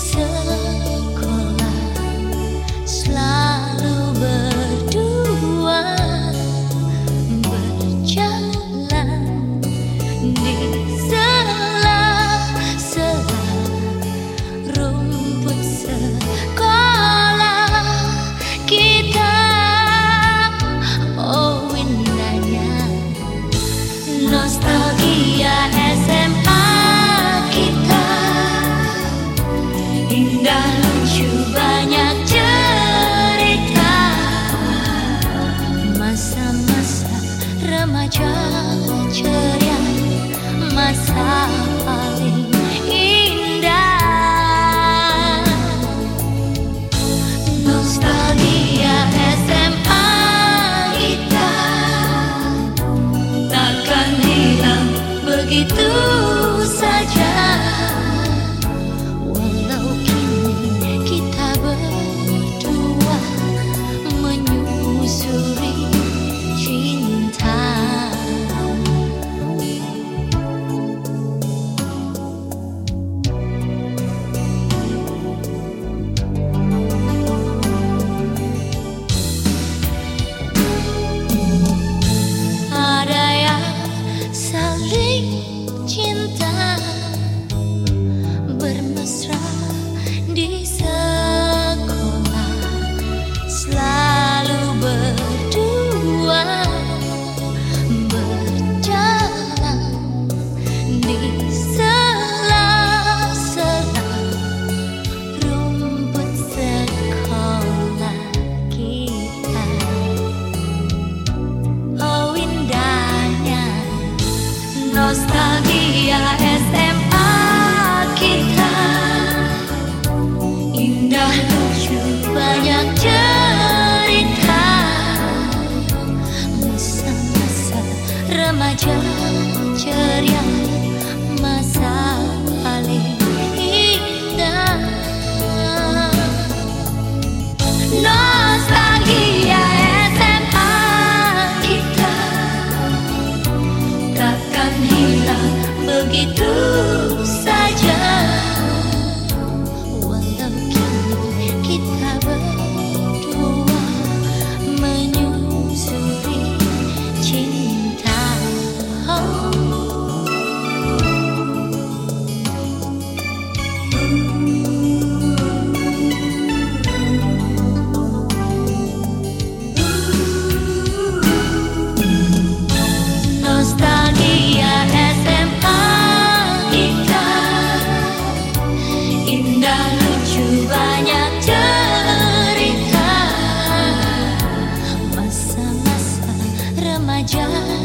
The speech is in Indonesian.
So. remaja ceria masa paling indah. Nostalgia SMA kita takkan hilang begitu saja. remaja ceria masa paling indah. Nostalgia begitu saja 家。